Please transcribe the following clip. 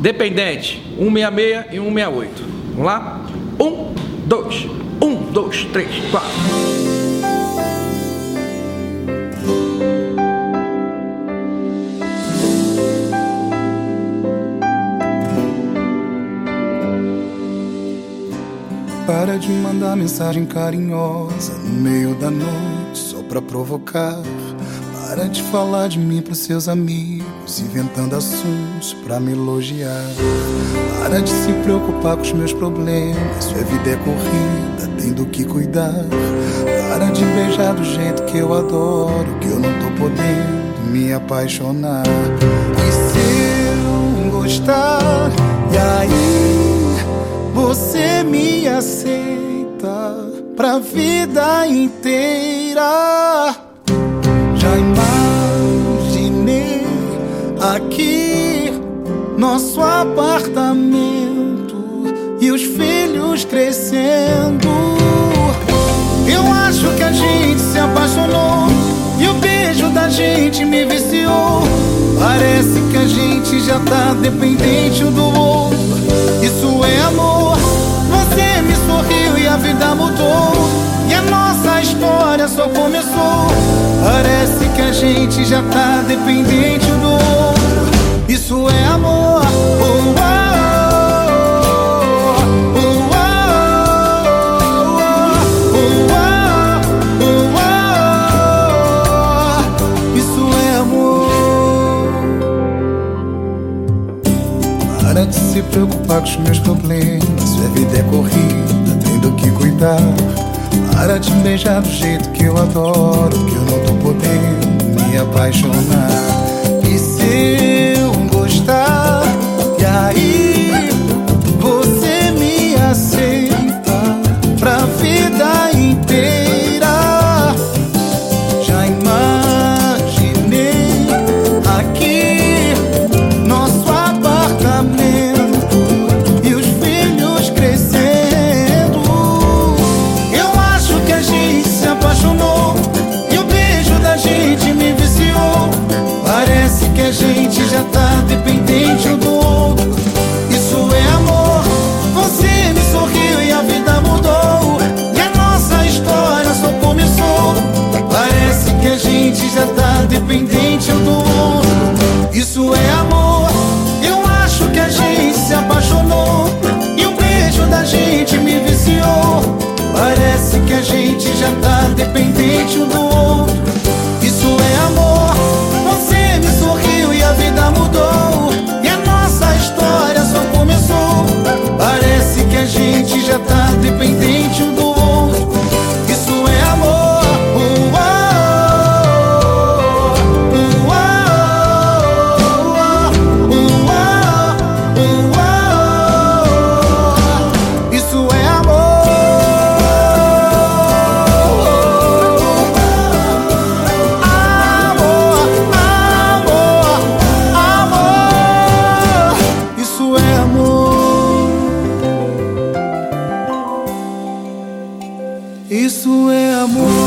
Dependente, 166 e 168. Vamos lá? 1, 2, 1, 2, 3, 4. Para de mandar mensagem carinhosa no meio da noite só pra provocar. Para de falar de mim pros seus amigos, inventando assuntos pra me elogiar. Para de se preocupar com os meus problemas, sua vida é corrida, tem do que cuidar. Para de beijar do jeito que eu adoro, que eu não tô podendo me apaixonar. E se eu gostar, e aí você me aceita pra vida inteira. Aqui nosso apartamento e os filhos crescendo. Eu acho que a gente se apaixonou e o beijo da gente me viciou. Parece que a gente já tá dependente um do outro. Isso é amor. Você me sorriu e a vida mudou. E a nossa história só começou. Parece que a gente já tá dependente um do. Isso é amor. Isso é amor. Para de se preocupar com os meus problemas. Sua vida é corrida, tem do que cuidar. Para de beijar do jeito que eu adoro, que eu não tô podendo me apaixonar. Dependente um do Isso é amor.